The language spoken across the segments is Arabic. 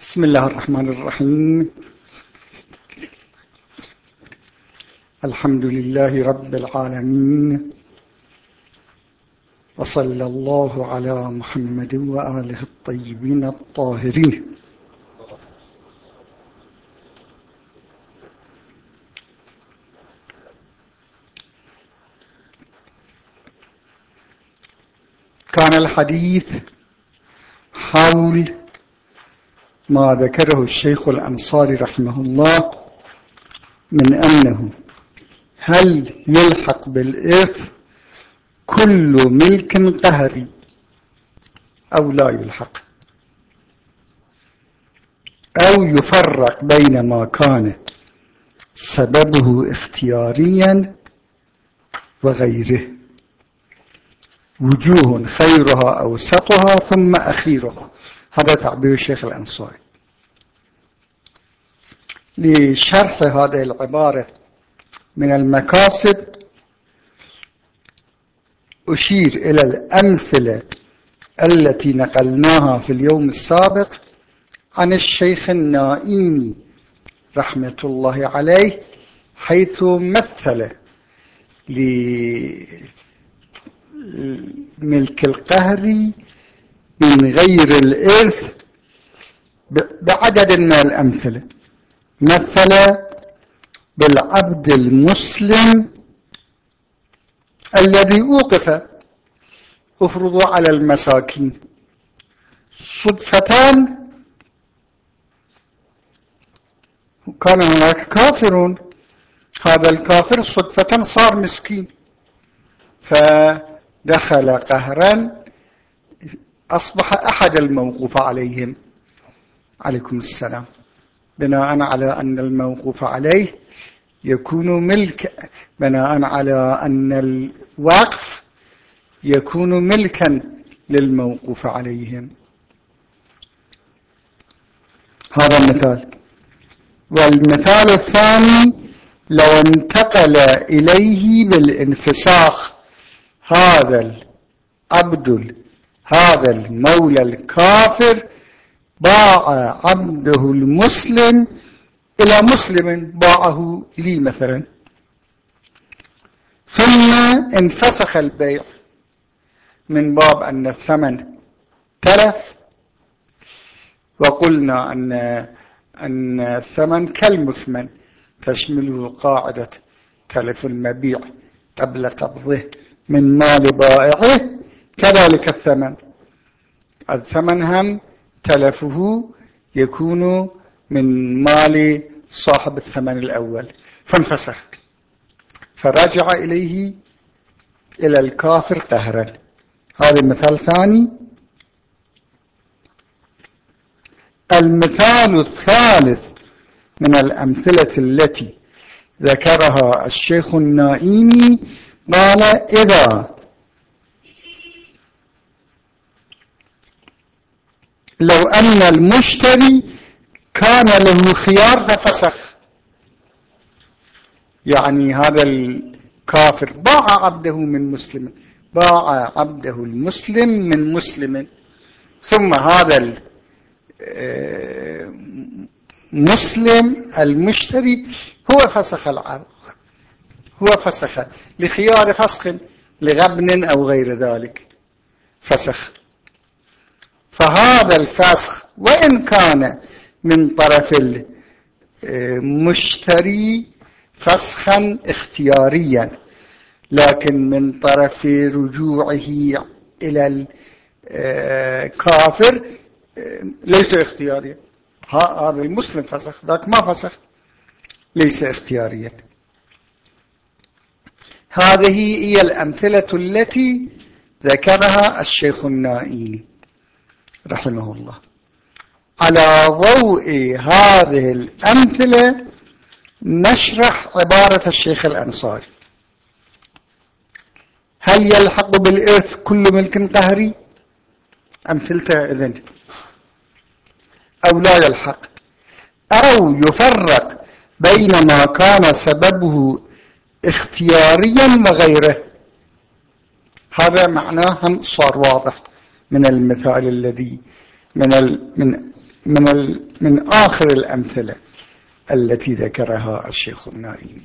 بسم الله الرحمن الرحيم. الحمد لله رب العالمين. وصلى الله على محمد وآله الطيبين الطاهرين. كان الحديث حول ما ذكره الشيخ الأنصاري رحمه الله من أنه هل يلحق بالإرث كل ملك قهري أو لا يلحق؟ أو يفرق بين ما كان سببه اختياريا وغيره. وجوه خيرها أوسطها ثم أخيرها. هذا تعبير الشيخ الأنصاري لشرح هذه العبارة من المكاسب أشير إلى الأمثلة التي نقلناها في اليوم السابق عن الشيخ النائمي رحمة الله عليه حيث مثل لملك القهر من غير الإرث بعدد من الأمثلة. مثل بالعبد المسلم الذي أوقف افرضوا على المساكين صدفتان كان هناك كافرون. هذا الكافر صدفة صار مسكين فدخل قهرا أصبح أحد الموقوف عليهم. عليكم السلام. بناء على أن الموقوف عليه يكون ملك. بناء على أن الوقف يكون ملكا للموقوف عليهم. هذا مثال والمثال الثاني لو انتقل إليه بالانفساخ هذا العبد هذا المولى الكافر باع عبده المسلم إلى مسلم باعه لي مثلا. ثم انفسخ البيع من باب أن الثمن تلف وقلنا أن أن الثمن كالمثمن تشمله قاعدة تلف المبيع قبل قبضه من مال بائعه. كذلك الثمن. الثمن هم تلفه يكون من مال صاحب الثمن الأول. فانفسخ. فرجع إليه إلى الكافر قهرا. هذا المثال الثاني المثال الثالث من الأمثلة التي ذكرها الشيخ النائمي قال إذا لو أن المشتري كان له خيار ففسخ. يعني هذا الكافر باع عبده من مسلم باع عبده المسلم من مسلم. ثم هذا المسلم المشتري هو فسخ العرض. هو فسخ لخيار فسخ لغبن أو غير ذلك. فسخ. فهذا الفسخ وإن كان من طرف المشتري فسخا اختياريا لكن من طرف رجوعه إلى الكافر ليس اختياريا. هذا المسلم فسخ ذاك ما فسخ ليس اختياريا. هذه هي الأمثلة التي ذكرها الشيخ النائيني. رحمه الله على ضوء هذه الأمثلة نشرح عبارة الشيخ الأنصاري. هل يلحق بالإرث كل ملك قهري؟ أمثلته إذن. أو لا يلحق. أو يفرق بين ما كان سببه اختياريا وغيره. هذا معناه صار واضح. من المثال الذي من ال من من من آخر الأمثلة التي ذكرها الشيخ النائمي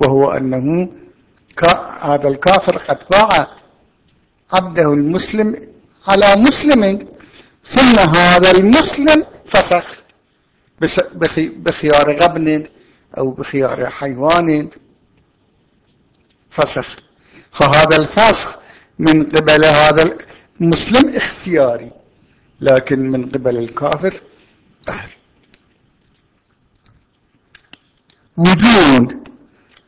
وهو أنه هذا الكافر قد باع عبده المسلم على مسلم ثم هذا المسلم فسخ بخيار غبن أو بخيار حيوان فسخ. فهذا الفسخ من قبل هذا المسلم اختياري لكن من قبل الكافر قهري وجود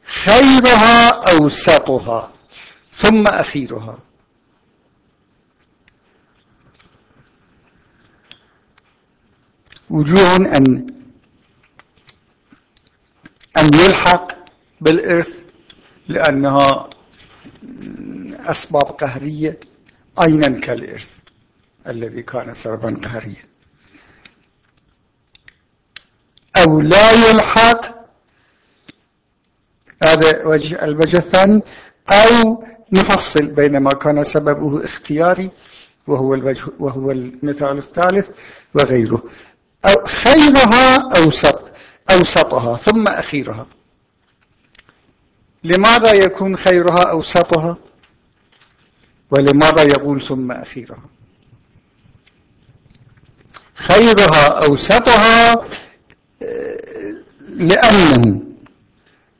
خيرها أوسطها ثم أخيرها. وجوه أن أن يلحق بالإرث لأنها أسباب قهرية. أينا كالإرث الذي كان سببا قهريا. أو لا يلحق هذا وجه الوجه الثاني أو نفصل بين ما كان سببه اختياري وهو الوجه وهو المثال الثالث وغيره. أو خيرها أوسط أوسطها ثم أخيرها. لماذا يكون خيرها أوسطها؟ ولماذا يقول ثم أخيرها خيرها أوسطها لأنه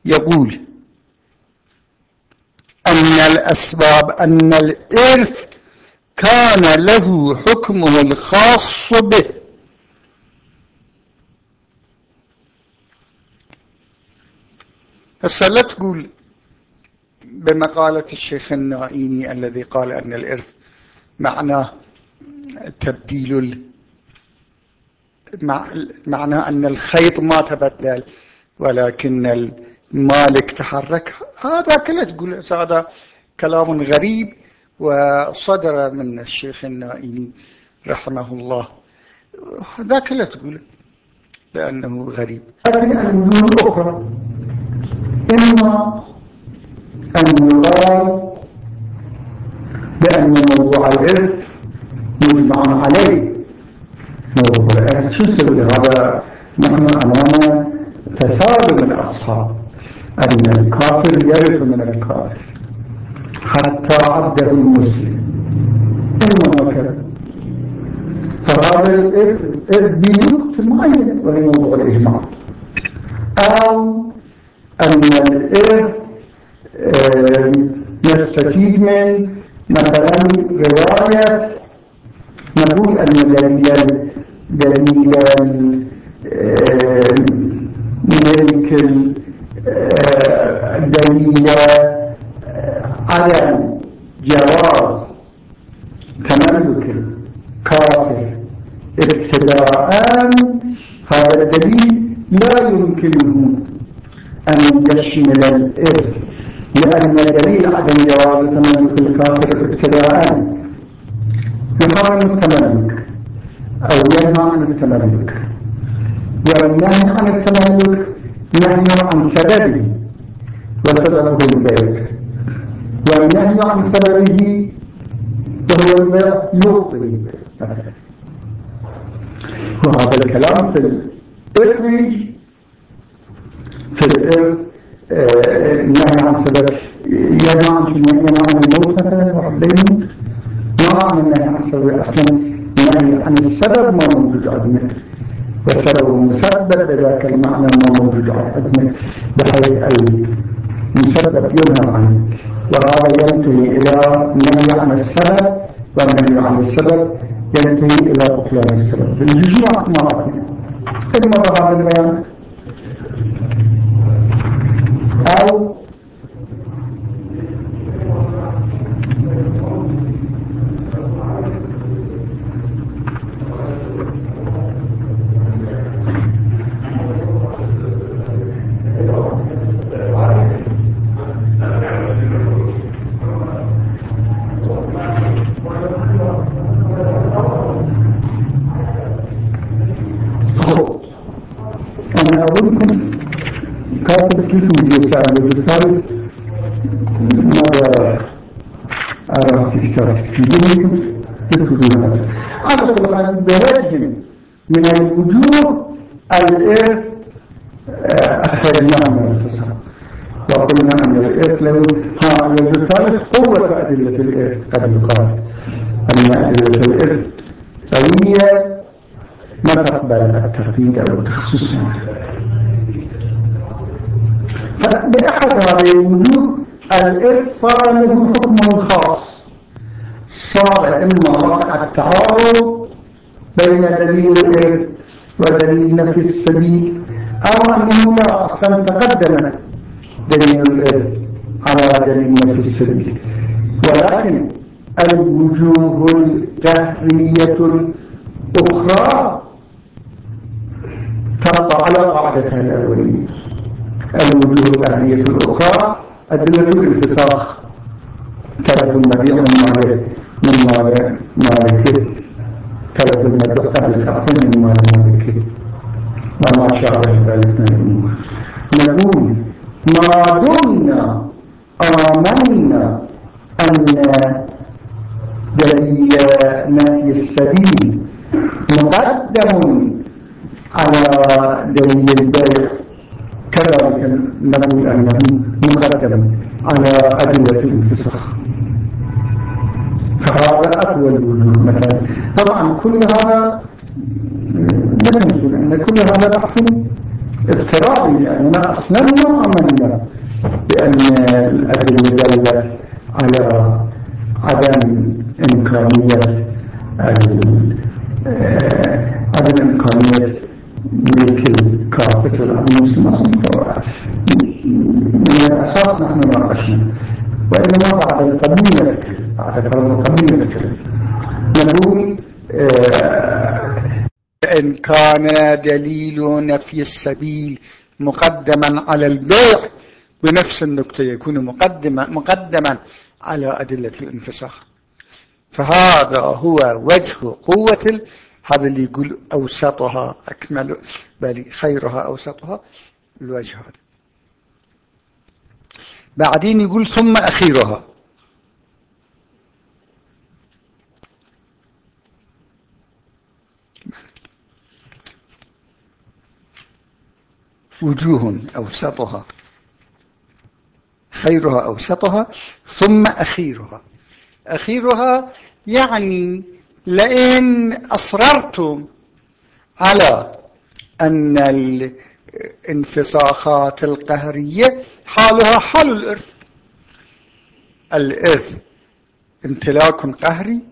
يقول أن الأسباب أن الإرث كان له حكمه الخاص به. هسه لا تقول بمقالة الشيخ النائيني الذي قال أن الإرث معناه تبديل معناه أن الخيط ما تبدل ولكن المالك تحرك. هذا كله تقول هذا كلام غريب وصدر من الشيخ النائيني رحمه الله. هذا كله تقول لأنه غريب. لكن الأخرى إما أن يقال بأن موضوع الإرث مجمع عليه موضوع الإرث شو نسوي هذا نحن أمام من الأصحاب أن الكافر يرث من الكافر حتى عبده المسلم إما هكذا فهذا الإرث بنقطة معينة وهي موضوع الإجماع أو أن الإرث نستفيد من مثلا رواية نقول أن دليل ملك دليل عدم جواز تملك الكافر ابتداء. هذا الدليل لا يمكنه أن يشمل الإرث. لأن دليل عدم جواز تملك الكافر ابتداء. يقارن التملك أو ينهى عن التملك والنهي عن التملك نهي عن سببه. وسببه البيت والنهي عن سببه وهو البيع يبطل وهذا الكلام في الإخرج في النهي عن سبب ينهى عن ينهى عن واحد بينهم ما عن النهي عن سبب أصلا النهي عن السبب ما موجود عندنا. والسبب مسبب ذاك المعنى ما موجود عندنا. بحيث المسبب ينهى عنه وهذا ينتهي إلى النهي عن السبب والنهي عن السبب ينتهي إلى بطلان السبب. الجمعة مرات ثم هذا البيان أو أظنكم كانت كيف يساعد بالتالي ماذا أرى في اشتراك في دينكم تدخلون طبعا برجم من الوجوه الإرث أخرجناه من الفصل وقلنا أن الإرث له ها الثالث قوة أدلة الإرث قد يقال أن أدلة الإرث قوية ما تقبل التفريد أو التخصص هذه الوجوه الإرث صار له حكم خاص. صار إما التعارض بين دليل الإرث ودليل نفي السبيل أو أنه لا أصلا تقدم دليل الإرث على دليل نفي السبيل. ولكن الوجوه الدهرية الأخرى تبقى على قاعدتها الأولية الوجوه الدهرية الأخرى أدلة الانفساخ المبيع من مالك من مال مالك تلف المبيع تلف من مال مالك وما شابه ذلك. من الأمور نقول ما دمنا آمنا أن دليل نفي السبيل مقدم على دليل البيع كذلك نقول أنه مقدم على أدلة الانفساخ فهذا الوجود مثلا. طبعا كل هذا نقول أن كل هذا بحث افتراضي يعني ما ما أمنا بأن الأدلة دلت على عدم إمكانية عدم إمكانية ملك الكافة المسلم من الأساس نحن ناقشنا. وإنما بعد القبول بعد القبول نقول إن كان دليل نفي السبيل مقدما على البيع بنفس النكتة يكون مقدما, مقدما على أدلة الانفساخ. فهذا هو وجه قوة هذا اللي يقول أوسطها أكمل بل خيرها أوسطها الوجه هذا. بعدين يقول ثم أخيرها. وجوه أوسطها. خيرها أوسطها ثم أخيرها. أخيرها يعني لئن أصررتم على أن الانفساخات القهرية حالها حال الإرث. الإرث امتلاك قهري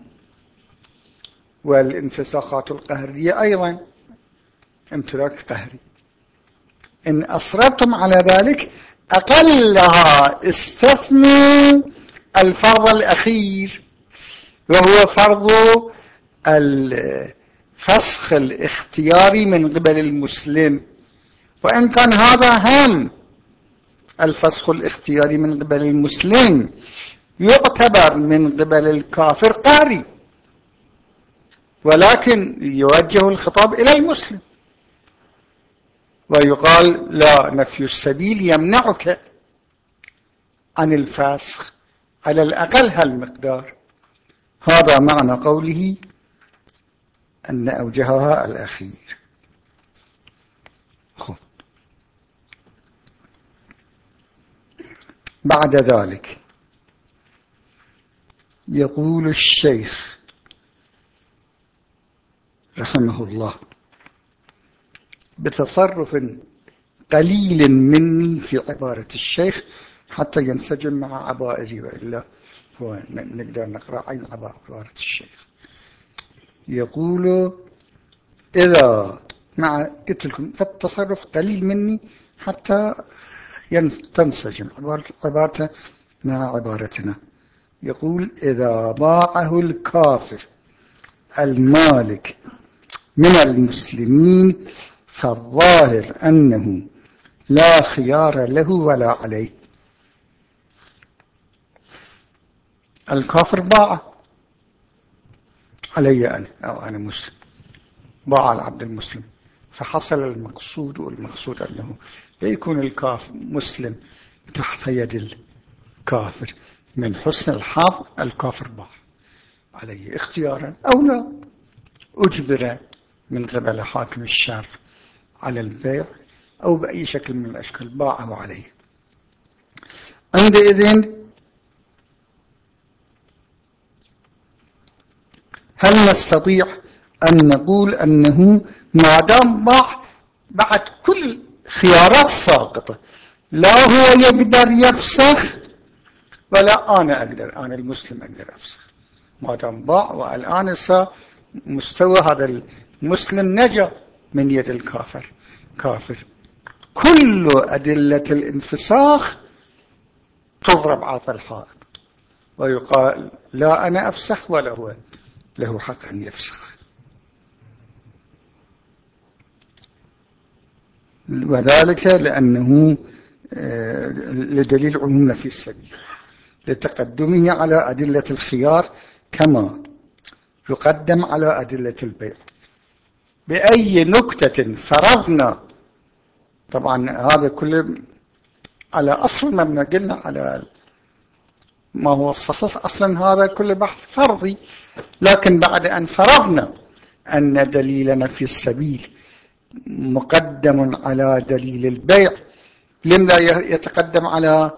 والانفساخات القهرية أيضا امتلاك قهري. إن أصررتم على ذلك أقلها استثنوا الفرض الأخير وهو فرض الفسخ الاختياري من قبل المسلم. وإن كان هذا هم الفسخ الاختياري من قبل المسلم يعتبر من قبل الكافر قاري ولكن يوجه الخطاب إلى المسلم. ويقال لا نفي السبيل يمنعك عن الفسخ على الأقل هالمقدار. هذا معنى قوله أن أوجهها الأخير خب. بعد ذلك يقول الشيخ رحمه الله بتصرف قليل مني في عبارة الشيخ حتى ينسجم مع عبائري وإلا هو نقدر نقرأ عين عبارة الشيخ يقول إذا مع قلت لكم فالتصرف قليل مني حتى تنسجم عبارته مع عبارتنا. يقول إذا باعه الكافر المالك من المسلمين فالظاهر أنه لا خيار له ولا عليه. الكافر باع علي أنا أو أنا مسلم. باع العبد المسلم. فحصل المقصود والمقصود أنه لا يكون الكافر مسلم تحت يد الكافر. من حسن الحظ الكافر باع عليه اختيارا أو لا. أجبر من قبل حاكم الشر على البيع أو بأي شكل من الأشكال. باعه عليه عندئذ هل نستطيع أن نقول أنه ما دام باع بعد كل خيارات ساقطة لا هو يقدر يفسخ ولا أنا أقدر أنا المسلم أقدر أفسخ. ما دام باع والآن مستوى هذا المسلم نجا من يد الكافر. كافر. كل أدلة الانفساخ تضرب عاطى الحائط ويقال لا أنا أفسخ ولا هو. له حق أن يفسخ. وذلك لأنه آه، لدليل عموم في السبيل لتقدمه على أدلة الخيار كما يقدم على أدلة البيع. بأي نكتة فرضنا طبعا هذا كله على أصل ما قلنا على ما هو الصحيح أصلا هذا كله بحث فرضي لكن بعد أن فرضنا أن دليلنا في السبيل مقدم على دليل البيع لم لا يتقدم على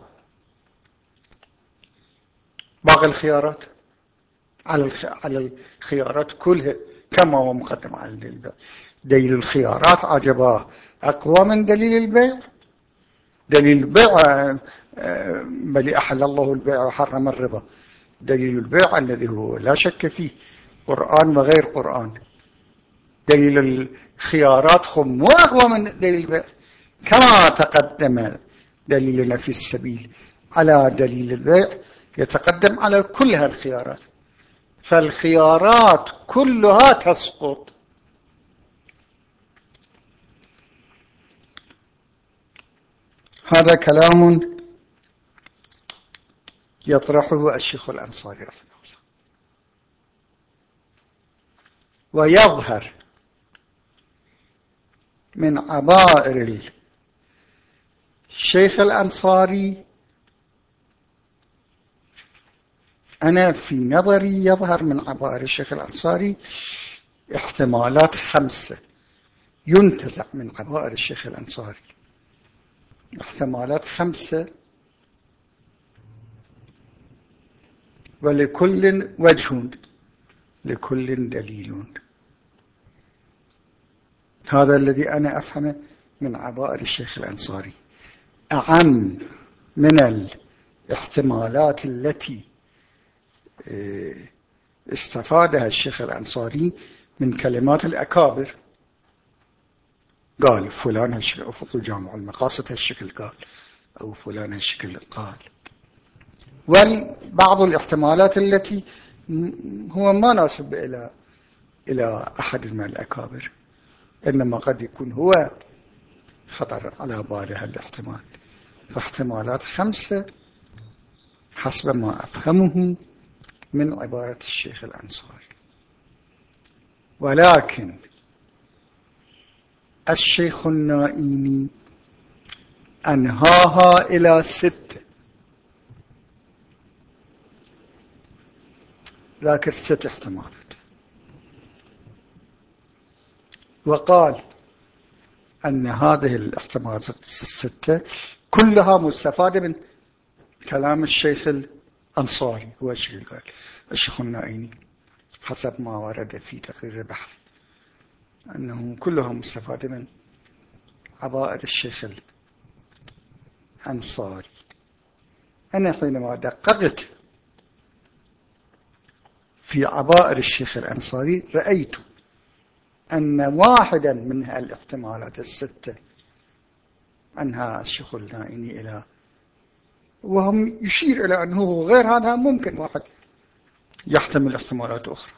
باقي الخيارات؟ على على الخيارات كلها كما هو مقدم على دليل البيع. دليل الخيارات عجباه أقوى من دليل البيع. دليل البيع بل أحل الله البيع وحرم الربا. دليل البيع الذي هو لا شك فيه قرآن وغير قرآن. دليل الخيارات خم وأقوى من دليل البيع. كما تقدم دليلنا في السبيل على دليل البيع يتقدم على كل الخيارات فالخيارات كلها تسقط. هذا كلام يطرحه الشيخ الأنصاري رحمه الله. ويظهر من عبائر الشيخ الأنصاري أنا في نظري يظهر من عبائر الشيخ الأنصاري احتمالات خمسة ينتزع من عبائر الشيخ الأنصاري. احتمالات خمسة ولكل وجه لكل دليل. هذا الذي أنا أفهمه من عبائر الشيخ الأنصاري. أعم من الاحتمالات التي آه، استفادها الشيخ الأنصاري من كلمات الأكابر. قال فلان هالشكل. أفضل جامع المقاصد هالشكل قال أو فلان هالشكل قال. وبعض الاحتمالات التي هو ما ناسب إلى إلى أحد من الأكابر إنما قد يكون هو خطر على باله الاحتمال. فاحتمالات خمسة حسب ما أفهمه من عبارة الشيخ الأنصاري. ولكن الشيخ النائمي أنهاها إلى ستة. ذاكر ست احتمالات. وقال أن هذه الاحتمالات الستة كلها مستفادة من كلام الشيخ الأنصاري. هو الشيخ الشيخ النائمي حسب ما ورد في تقرير البحث أنه كلها مستفادة من عبائر الشيخ الأنصاري. أنا حينما دققت في عبائر الشيخ الأنصاري رأيت أن واحدا من الاحتمالات الستة أنها الشيخ النائني إلى وهم يشير إلى أنه غير هذا ممكن واحد يحتمل احتمالات أخرى.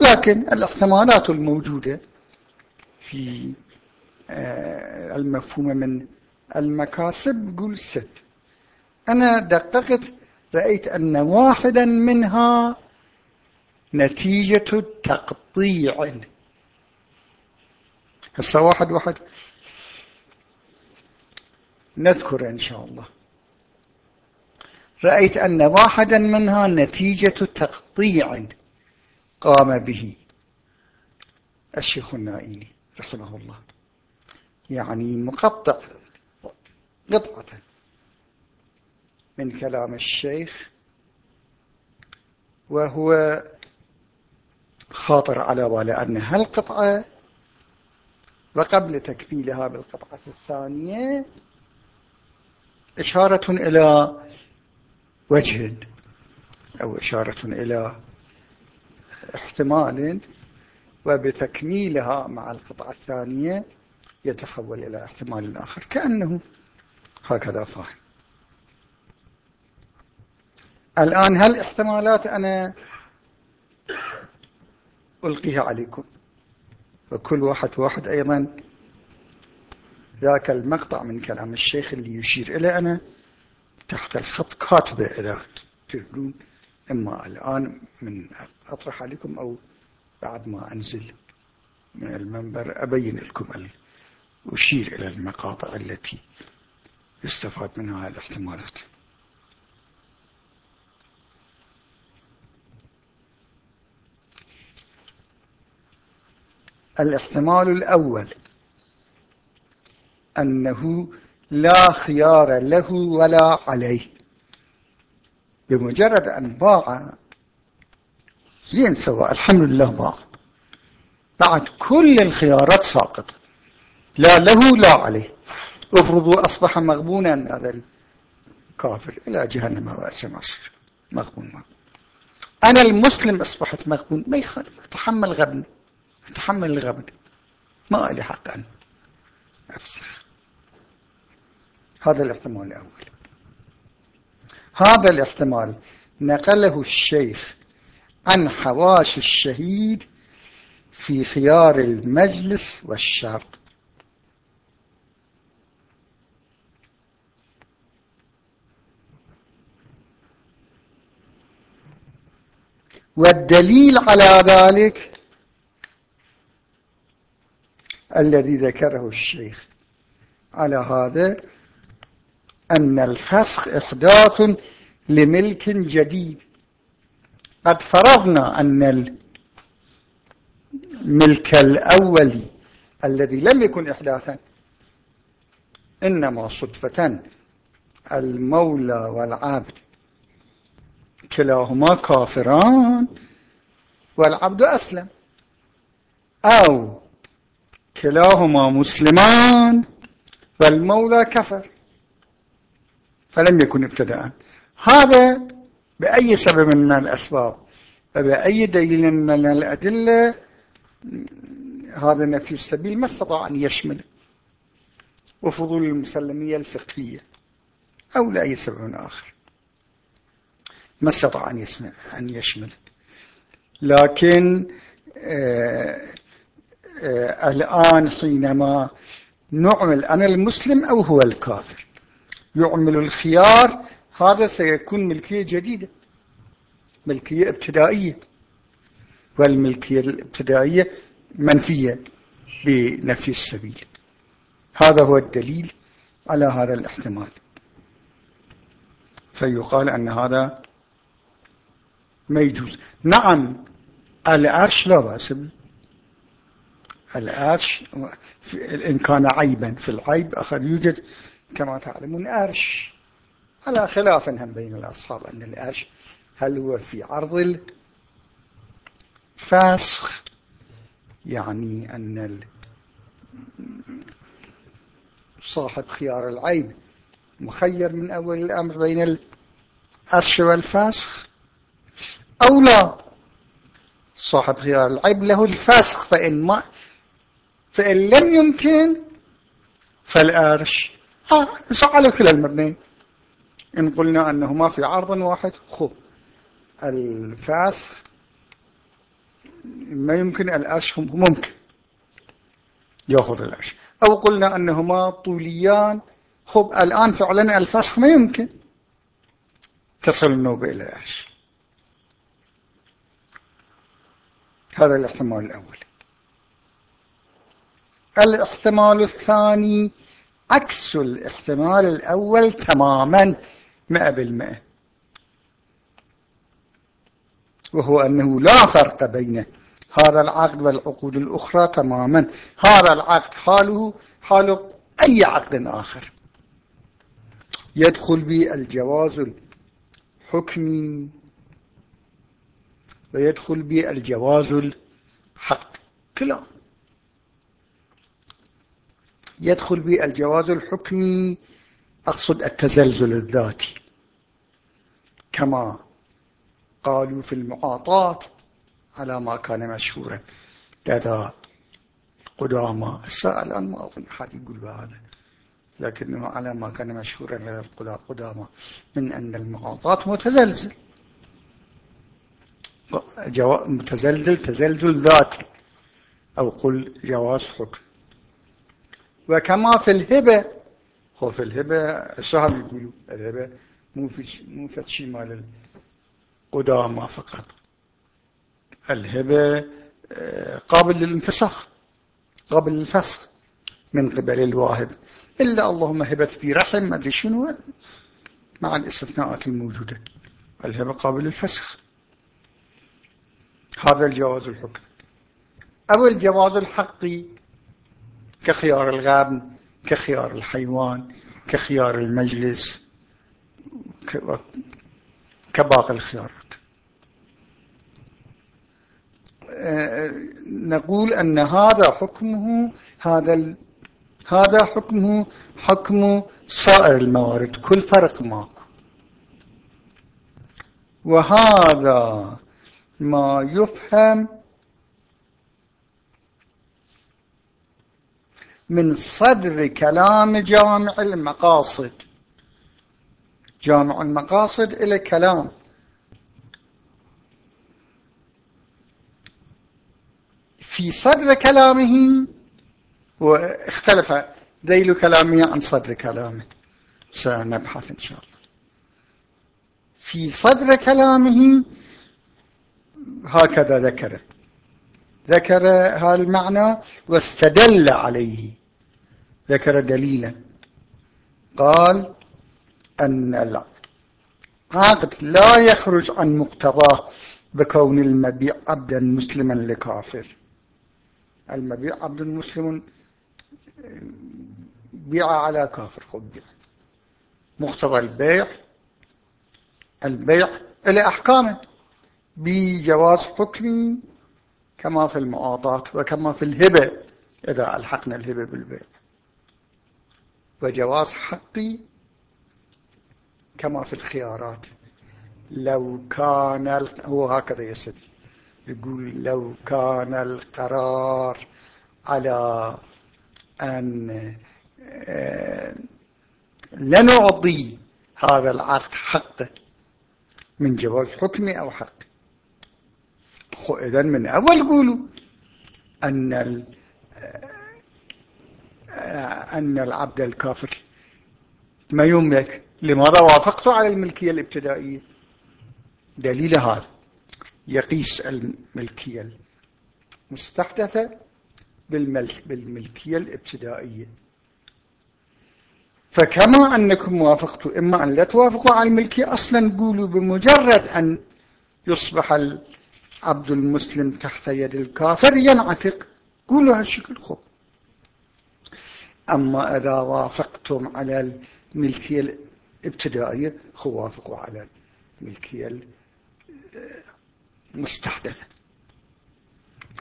لكن الاحتمالات الموجودة في آه، المفهوم من المكاسب قل ست. أنا دققت رأيت أن واحدا منها نتيجة تقطيع. هسه واحد واحد. نذكر إن شاء الله. رأيت أن واحدا منها نتيجة تقطيع قام به. الشيخ النائيني رحمه الله. يعني مقطع قطعة من كلام الشيخ وهو خاطر على باله أن هالقطعة وقبل تكفيلها بالقطعة الثانية إشارة إلى وجه أو إشارة إلى احتمال وبتكميلها مع القطعة الثانية يتحول إلى احتمال آخر. كأنه هكذا فاهم. الآن هل احتمالات أنا ألقيها عليكم. وكل واحد واحد أيضا. ذاك المقطع من كلام الشيخ اللي يشير إلى أنا تحت الخط كاتبة إذا تردون. إما الآن من أطرح عليكم أو بعد ما أنزل من المنبر أبين لكم أشير إلى المقاطع التي يستفاد منها الاحتمالات. الاحتمال الأول أنه لا خيار له ولا عليه. بمجرد أن باع زين سواء الحمد لله باع. بعد كل الخيارات ساقطة لا له لا عليه. افرضوا أصبح مغبونا هذا الكافر إلى جهنم وأس مصر مغبون. أنا المسلم أصبحت مغبون. ما يخالف. أتحمل غبن. أتحمل الغبن ما لي حق أن أفسخ. هذا الاحتمال الأول. هذا الاحتمال. نقله الشيخ عن حواش الشهيد في خيار المجلس والشرط والدليل على ذلك الذي ذكره الشيخ. على هذا أن الفسخ إحداث لملك جديد. قد فرضنا أن الملك الأولي الذي لم يكن إحداثا إنما صدفة المولى والعبد. كلاهما كافران والعبد أسلم. أو كلاهما مسلمان والمولى كفر. فلم يكن ابتداء. هذا بأي سبب من الأسباب؟ وبأي دليل من الأدلة؟ هذا نفي السبيل ما استطاع أن يشمل وفضول المسلمية الفقهية أو لأي سبب آخر. ما استطاع أن يشمل. لكن آه الآن حينما نعمل أنا المسلم أو هو الكافر؟ يعمل الخيار هذا سيكون ملكية جديدة ملكية ابتدائية والملكية الابتدائية منفية بنفي السبيل. هذا هو الدليل على هذا الاحتمال. فيقال أن هذا ما يجوز. نعم العرش لا بأس به. العرش إن كان عيبا في العيب آخر يوجد كما تعلمون أرش على خلاف هم بين الأصحاب أن الأرش هل هو في عرض الفاسخ؟ يعني أن صاحب خيار العيب مخير من أول الأمر بين الأرش والفاسخ؟ أو لا؟ صاحب خيار العيب له الفاسخ فإن, ما فإن لم يمكن فالأرش. على كلا المبنين إن قلنا أنهما في عرض واحد. خب. الفاسخ ما يمكن الأشهم ممكن. يأخذ الأش أو قلنا أنهما طوليان. خب الآن فعلا الفسخ ما يمكن. تصل النوبة إلى الأش هذا الاحتمال الأول. الاحتمال الثاني عكس الاحتمال الأول تماما مئة بالمئة. وهو أنه لا فرق بين هذا العقد والعقود الأخرى تماما. هذا العقد حاله حال أي عقد آخر. يدخل به الجواز الحكمي ويدخل به الجواز الحق. كلام يدخل به الجواز الحكمي أقصد التزلزل الذاتي. كما قالوا في المعاطاة على ما كان مشهورا. لدى قدامى الآن ما أظن أحد يقول بهذا لكنه على ما كان مشهورا لدى القدامى. من أن المعاطاة متزلزل. متزلزل تزلزل ذاتي. أو قل جواز حكم. وكما في الهبة هو في الهبة الشهر يقولوا الهبة مو في مو في شيء مال القدامى فقط. الهبة آه، قابل للانفساخ. قابل للفسخ. من قبل الواهب. إلا اللهم هبت في رحم. ما أدري شنو؟ مع الاستثناءات الموجودة. الهبة قابل للفسخ هذا الجواز الحكم. أو الجواز الحقي. كخيار الغابن كخيار الحيوان كخيار المجلس كباقي الخيارات. نقول أن هذا حكمه هذا هذا حكمه حكم صائر الموارد كل فرق ماكو. وهذا ما يفهم من صدر كلام جامع المقاصد. جامع المقاصد إلى كلام. في صدر كلامه واختلف ذيل كلامه عن صدر كلامه. سنبحث إن شاء الله. في صدر كلامه هكذا ذكره ذكر هذا المعنى واستدل عليه. ذكر دليلا. قال أن العقد لا يخرج عن مقتضاه بكون المبيع عبدا مسلما لكافر. المبيع عبد مسلم بيع على كافر خب مقتضى البيع البيع إلى أحكامه. بجواز حكمي كما في المعاطاة وكما في الهبة إذا ألحقنا الهبة بالبيع وجواز حقي كما في الخيارات. لو كان هو هكذا يسد يقول لو كان القرار على أن آه، لنعطي هذا العقد حقه من جواز حكمي أو حق إذا من أول قولوا أن أن العبد الكافر ما يملك لماذا وافقت على الملكية الابتدائية. دليل هذا يقيس الملكية المستحدثة بالملكية الابتدائية. فكما أنكم وافقتوا إما أن لا توافقوا على الملكية أصلا قولوا بمجرد أن يصبح العبد المسلم تحت يد الكافر ينعتق. قولوا هالشكل خب أما إذا وافقتم على الملكية الابتدائية خوافقوا على الملكية المستحدثة.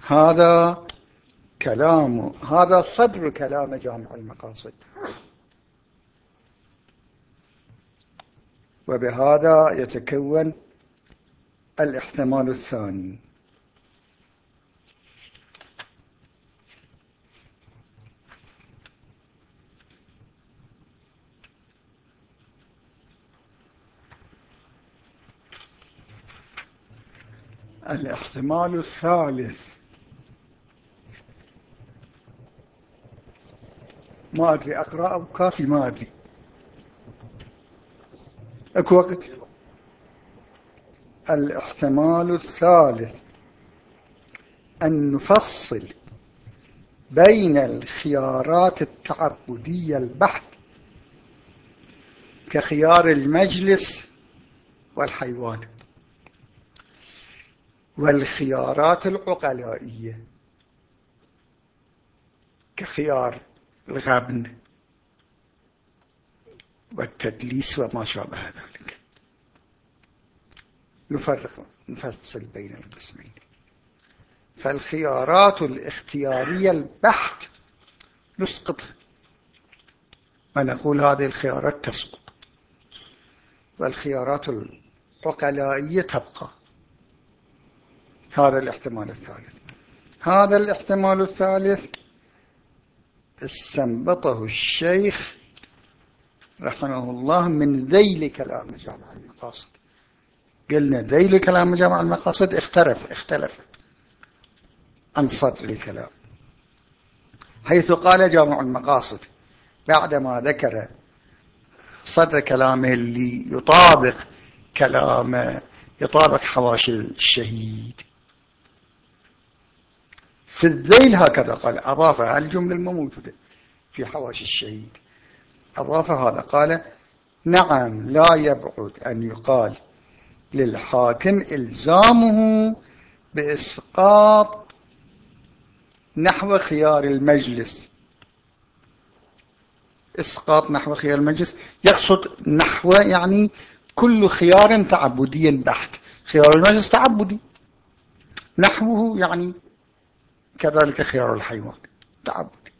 هذا كلام هذا صدر كلام جامع المقاصد. وبهذا يتكون الاحتمال الثاني. الاحتمال الثالث. ما أدري أقرأ أو كافي ما أدري. أكو وقت؟ الاحتمال الثالث أن نفصل بين الخيارات التعبدية البحث كخيار المجلس والحيوان والخيارات العقلائية كخيار الغبن والتدليس وما شابه ذلك. نفرق نفصل بين القسمين. فالخيارات الاختيارية البحت نسقطها ونقول هذه الخيارات تسقط. والخيارات العقلائية تبقى. هذا الاحتمال الثالث. هذا الاحتمال الثالث استنبطه الشيخ رحمه الله من ذيل كلام جامع المقاصد قلنا ذيل كلام جامع المقاصد اختلف اختلف. عن صدر الكلام حيث قال جامع المقاصد بعدما ذكر صدر كلامه اللي يطابق كلام يطابق حواشي الشهيد. في الذيل هكذا قال أضافها الجملة الموجودة في حواشي الشهيد. أضاف هذا قال نعم لا يبعد أن يقال للحاكم إلزامه بإسقاط نحو خيار المجلس. إسقاط نحو خيار المجلس. يقصد نحو يعني كل خيار تعبدي بحت. خيار المجلس تعبدي. نحوه يعني كذلك خيار الحيوان تعبدي.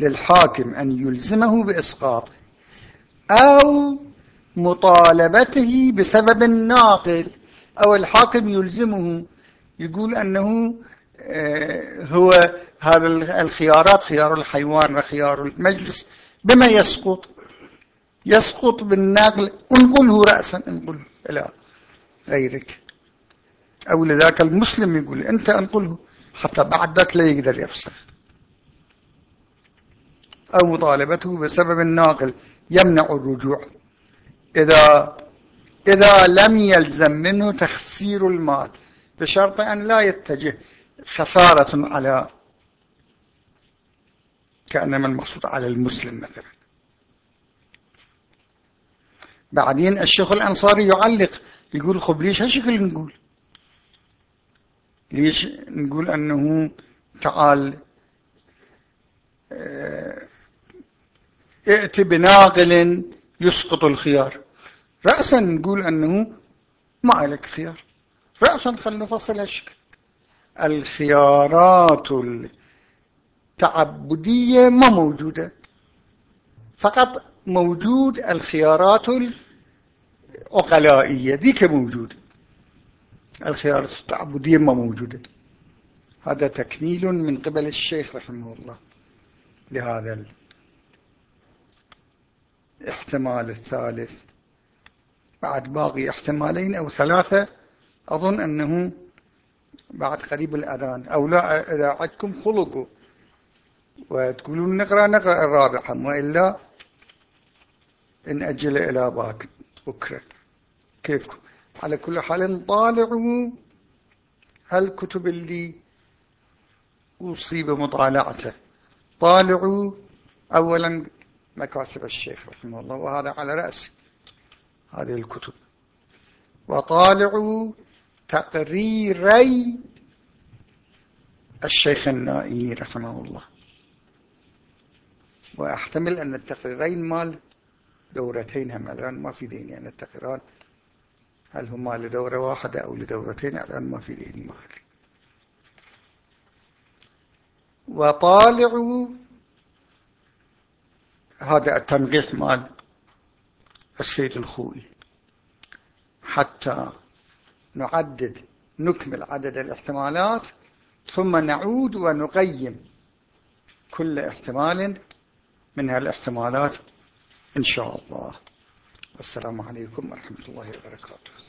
للحاكم أن يلزمه بإسقاطه أو مطالبته بسبب ناقل أو الحاكم يلزمه يقول أنه آه، هو هذا الخيارات خيار الحيوان وخيار المجلس. بما يسقط يسقط بالنقل انقله رأسا انقله إلى غيرك. أو لذاك المسلم يقول أنت انقله حتى بعد ذلك لا يقدر يفسخ. أو مطالبته بسبب الناقل يمنع الرجوع. إذا إذا لم يلزم منه تخسير المال بشرط أن لا يتجه خسارة على كأنما المقصود على المسلم مثلا. بعدين الشيخ الأنصاري يعلق يقول خب ليش هالشكل نقول؟ ليش نقول أنه تعال آه ائت بناقل يسقط الخيار؟ رأسا نقول أنه ما عليك خيار رأسا خلنا نفصل هالشكل. الخيارات التعبدية ما موجودة. فقط موجود الخيارات العقلائية ذيك موجودة. الخيارات التعبدية ما موجودة. هذا تكميل من قبل الشيخ رحمه الله لهذا الاحتمال الثالث. بعد باقي احتمالين أو ثلاثة أظن أنه بعد قريب الأذان. أو لا إذا عندكم خلقوا وتقولون نقرأ نقرأ الرابعة. وإلا نأجل إلى باك بكرة. كيفكم؟ على كل حال طالعوا هالكتب اللي أصيب مطالعته طالعوا أولا مكاسب الشيخ رحمه الله وهذا على رأس هذه الكتب. وطالعوا تقريري الشيخ النائي رحمه الله. وأحتمل أن التقريرين مال دورتين هم. الآن ما في دين يعني التقريران. هل هما لدورة واحدة أو لدورتين؟ الآن ما في دين مال. وطالعوا هذا التنقيح مال السيد الخوي حتى نعدد نكمل عدد الاحتمالات ثم نعود ونقيم كل احتمال من هالاحتمالات إن شاء الله. السلام عليكم ورحمة الله وبركاته.